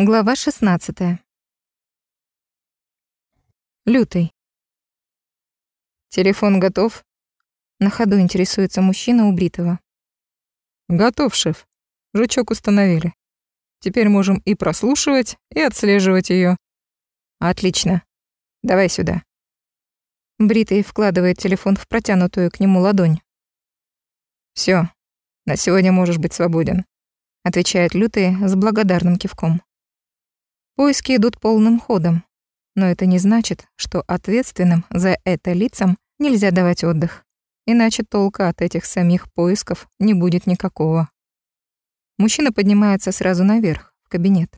Глава 16. Лютый. Телефон готов? На ходу интересуется мужчина у Бритова. Готов, шеф. Жучок установили. Теперь можем и прослушивать, и отслеживать ее. Отлично. Давай сюда. Бритый вкладывает телефон в протянутую к нему ладонь. Все, на сегодня можешь быть свободен, отвечает Лютый с благодарным кивком. Поиски идут полным ходом, но это не значит, что ответственным за это лицам нельзя давать отдых, иначе толка от этих самих поисков не будет никакого. Мужчина поднимается сразу наверх, в кабинет.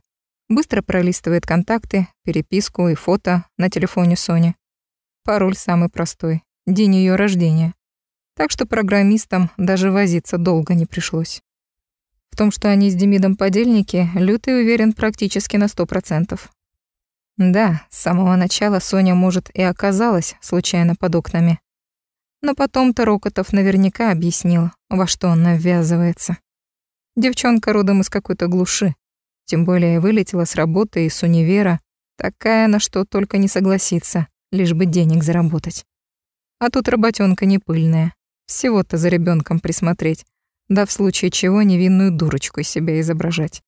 Быстро пролистывает контакты, переписку и фото на телефоне Сони. Пароль самый простой — день ее рождения. Так что программистам даже возиться долго не пришлось. В том, что они с Демидом подельники, Лютый уверен практически на сто процентов. Да, с самого начала Соня, может, и оказалась случайно под окнами. Но потом-то Рокотов наверняка объяснил, во что он наввязывается. Девчонка родом из какой-то глуши. Тем более вылетела с работы из универа, такая, на что только не согласится, лишь бы денег заработать. А тут работенка не пыльная. Всего-то за ребенком присмотреть, да в случае чего невинную дурочку из себя изображать.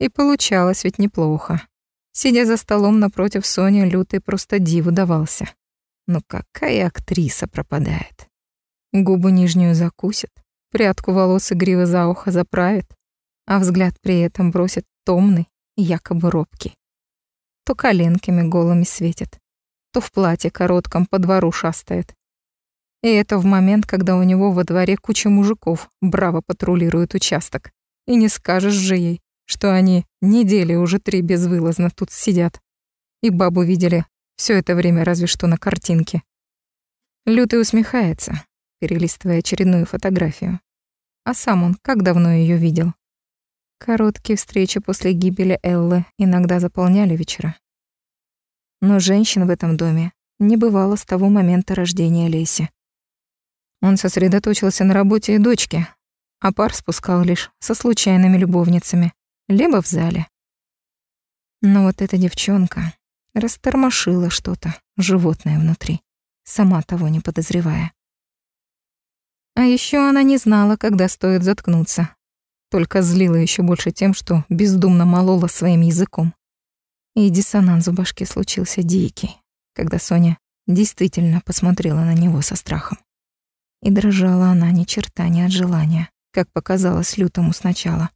И получалось ведь неплохо. Сидя за столом напротив Сони, Лютый просто диву давался. Ну какая актриса пропадает? Губу нижнюю закусит, прядку волос игриво за ухо заправит, а взгляд при этом бросит томный, якобы робкий. То коленками голыми светит, то в платье коротком по двору шастает, и это в момент, когда у него во дворе куча мужиков браво патрулируют участок. И не скажешь же ей, что они недели уже три безвылазно тут сидят. И бабу видели все это время разве что на картинке. Лютый усмехается, перелистывая очередную фотографию. А сам он как давно ее видел? Короткие встречи после гибели Эллы иногда заполняли вечера. Но женщин в этом доме не бывало с того момента рождения Леси. Он сосредоточился на работе и дочке, а пар спускал лишь со случайными любовницами, либо в зале. Но вот эта девчонка растормошила что-то, животное внутри, сама того не подозревая. А еще она не знала, когда стоит заткнуться, только злила еще больше тем, что бездумно молола своим языком. И диссонанс в башке случился дикий, когда Соня действительно посмотрела на него со страхом. И дрожала она ни черта не от желания, как показалось лютому сначала.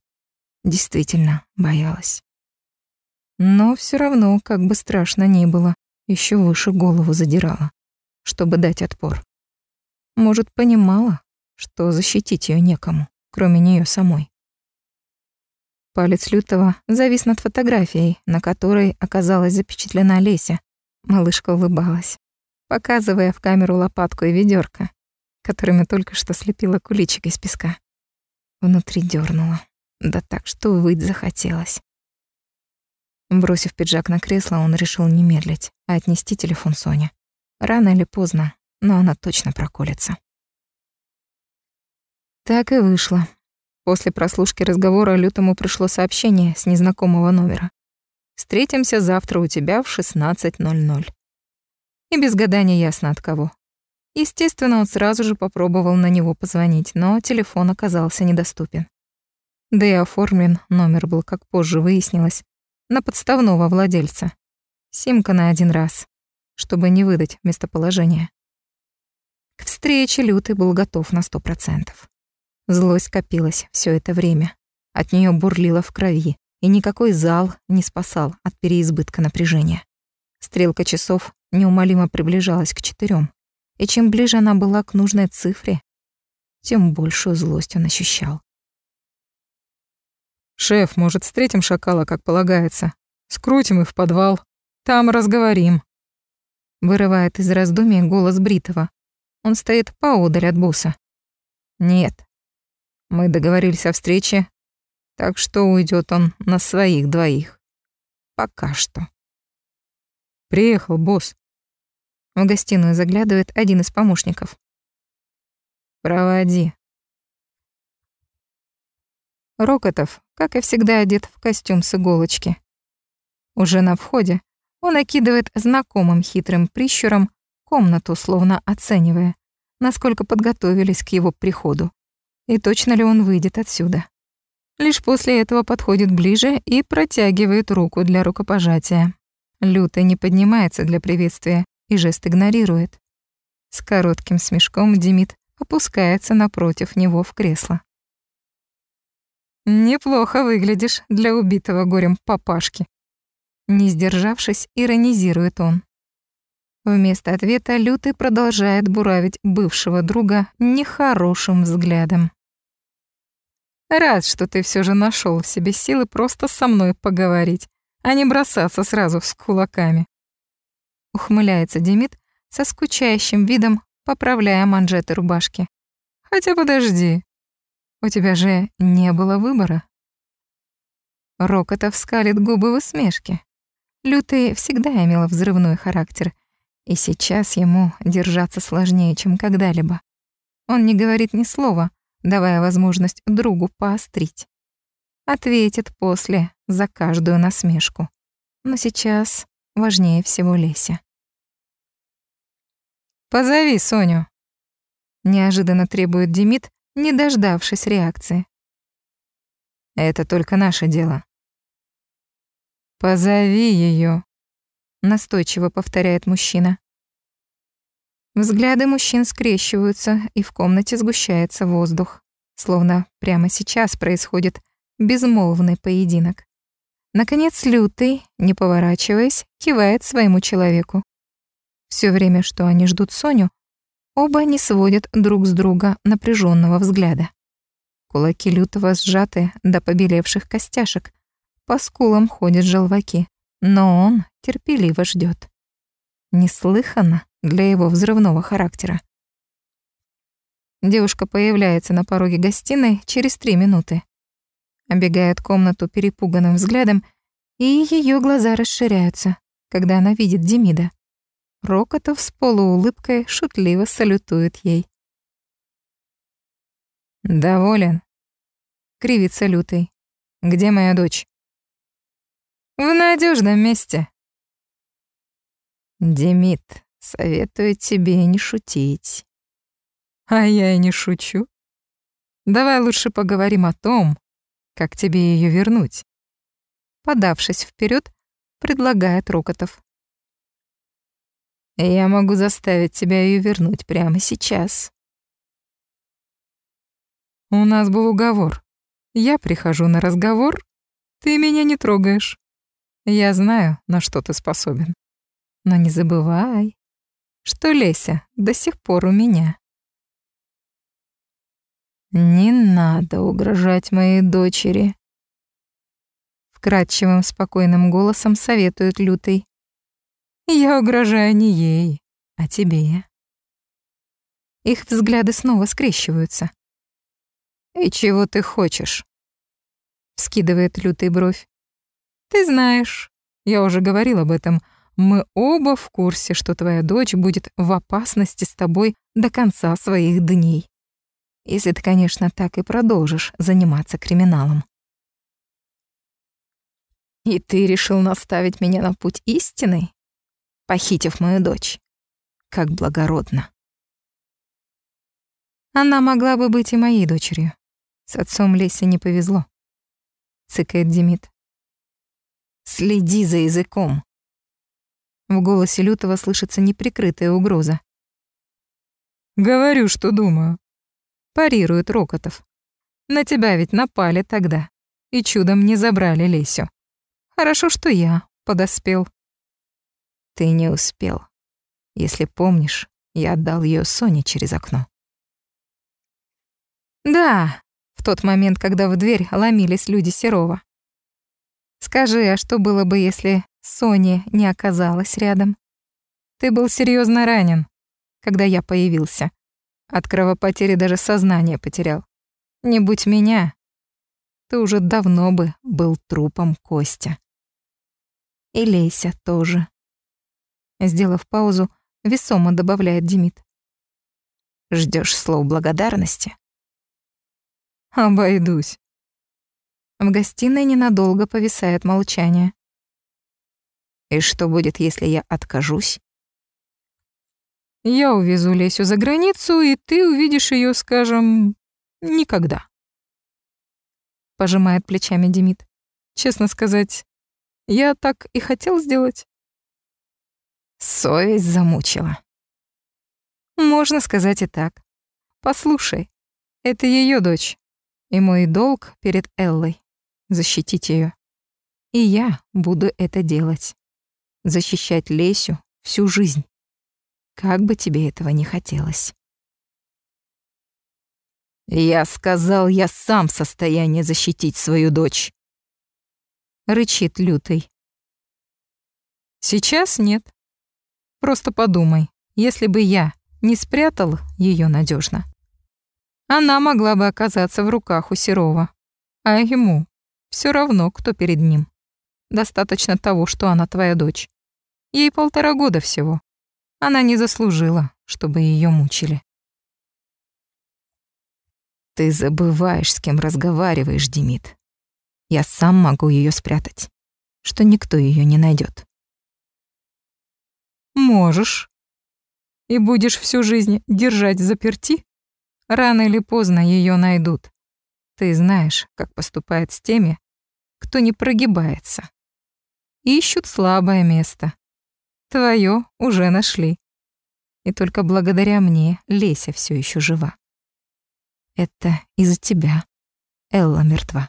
Действительно боялась. Но все равно, как бы страшно ни было, еще выше голову задирала, чтобы дать отпор. Может, понимала, что защитить ее некому, кроме нее самой. Палец Лютого завис над фотографией, на которой оказалась запечатлена Леся. Малышка улыбалась, показывая в камеру лопатку и ведерко, которыми только что слепила куличик из песка. Внутри дернула, да так, что выть захотелось. Бросив пиджак на кресло, он решил не медлить, а отнести телефон Соне. Рано или поздно, но она точно проколется. Так и вышло. После прослушки разговора Лютому пришло сообщение с незнакомого номера. «Встретимся завтра у тебя в 16.00». И без гадания ясно от кого. Естественно, он сразу же попробовал на него позвонить, но телефон оказался недоступен. Да и оформлен номер был, как позже выяснилось, на подставного владельца. Симка на один раз, чтобы не выдать местоположение. К встрече Лютый был готов на сто процентов. Злость копилась все это время. От нее бурлила в крови, и никакой зал не спасал от переизбытка напряжения. Стрелка часов неумолимо приближалась к четырем, и чем ближе она была к нужной цифре, тем большую злость он ощущал. «Шеф, может, встретим шакала, как полагается? Скрутим их в подвал. Там разговорим». Вырывает из раздумий голос Бритова. Он стоит поодаль от босса. «Нет. Мы договорились о встрече, так что уйдет он на своих двоих. Пока что». «Приехал, босс», в гостиную заглядывает один из помощников. «Проводи». Рокотов, как и всегда, одет в костюм с иголочки. Уже на входе он окидывает знакомым хитрым прищуром комнату, словно оценивая, насколько подготовились к его приходу и точно ли он выйдет отсюда. Лишь после этого подходит ближе и протягивает руку для рукопожатия. Лютый не поднимается для приветствия и жест игнорирует. С коротким смешком Демид опускается напротив него в кресло. «Неплохо выглядишь для убитого горем папашки», не сдержавшись, иронизирует он. Вместо ответа Лютый продолжает буравить бывшего друга нехорошим взглядом. «Рад, что ты все же нашел в себе силы просто со мной поговорить, а не бросаться сразу с кулаками». Ухмыляется Демид со скучающим видом, поправляя манжеты рубашки. «Хотя подожди, у тебя же не было выбора». Рокотов скалит губы в усмешке. Лютый всегда имел взрывной характер, и сейчас ему держаться сложнее, чем когда-либо. Он не говорит ни слова, давая возможность другу поострить. Ответит после за каждую насмешку. Но сейчас важнее всего Леся. «Позови Соню», — неожиданно требует Демид, не дождавшись реакции. «Это только наше дело», «Позови ее, настойчиво повторяет мужчина. Взгляды мужчин скрещиваются, и в комнате сгущается воздух, словно прямо сейчас происходит безмолвный поединок. Наконец Лютый, не поворачиваясь, кивает своему человеку. Все время, что они ждут Соню, оба не сводят друг с друга напряженного взгляда. Кулаки Лютого сжаты до побелевших костяшек, по скулам ходят желваки, но он терпеливо ждет. Неслыханно для его взрывного характера. Девушка появляется на пороге гостиной через три минуты. Обегает комнату перепуганным взглядом, и ее глаза расширяются, когда она видит Демида. Рокотов с полуулыбкой шутливо салютует ей. «Доволен?» — кривится лютый. «Где моя дочь?» В надежном месте. Демид, советую тебе не шутить. А я и не шучу. Давай лучше поговорим о том, как тебе ее вернуть. Подавшись вперед, предлагает Рокотов. Я могу заставить тебя ее вернуть прямо сейчас. У нас был уговор. Я прихожу на разговор, ты меня не трогаешь. Я знаю, на что ты способен. Но не забывай, что Леся до сих пор у меня. Не надо угрожать моей дочери. Вкрадчивым спокойным голосом советует Лютый. Я угрожаю не ей, а тебе. Их взгляды снова скрещиваются. «И чего ты хочешь?» — скидывает лютый бровь. Ты знаешь, я уже говорил об этом, мы оба в курсе, что твоя дочь будет в опасности с тобой до конца своих дней. Если ты, конечно, так и продолжишь заниматься криминалом. И ты решил наставить меня на путь истины, похитив мою дочь. Как благородно. Она могла бы быть и моей дочерью. С отцом Лесе не повезло. Цыкает Демид. Следи за языком. В голосе Лютого слышится неприкрытая угроза. Говорю, что думаю. Парирует Рокотов. На тебя ведь напали тогда. И чудом не забрали Лесю. Хорошо, что я подоспел. Ты не успел. Если помнишь, я отдал ее Соне через окно. Да, в тот момент, когда в дверь ломились люди Серова. Скажи, а что было бы, если Сони не оказалась рядом? Ты был серьезно ранен, когда я появился. От кровопотери даже сознание потерял. Не будь меня, ты уже давно бы был трупом Костя. И Леся тоже. Сделав паузу, весомо добавляет Демид. Ждешь слов благодарности? Обойдусь. В гостиной ненадолго повисает молчание. И что будет, если я откажусь? Я увезу Лесю за границу, и ты увидишь ее, скажем, никогда. Пожимает плечами Демид. Честно сказать, я так и хотел сделать. Совесть замучила. Можно сказать и так. Послушай, это ее дочь, и мой долг перед Эллой — защитить ее. И я буду это делать. Защищать Лесю всю жизнь. Как бы тебе этого не хотелось. Я сказал, я сам в состоянии защитить свою дочь. Рычит лютый. Сейчас нет. Просто подумай, если бы я не спрятал ее надежно, она могла бы оказаться в руках у Серова, а ему все равно, кто перед ним. Достаточно того, что она твоя дочь. Ей полтора года всего. Она не заслужила, чтобы ее мучили. Ты забываешь, с кем разговариваешь, Демид. Я сам могу ее спрятать, что никто ее не найдет. Можешь. И будешь всю жизнь держать заперти? Рано или поздно ее найдут. Ты знаешь, как поступает с теми, кто не прогибается. Ищут слабое место. Твое уже нашли. И только благодаря мне Леся все еще жива. Это из-за тебя. Элла мертва.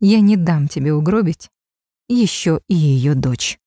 Я не дам тебе угробить еще и ее дочь.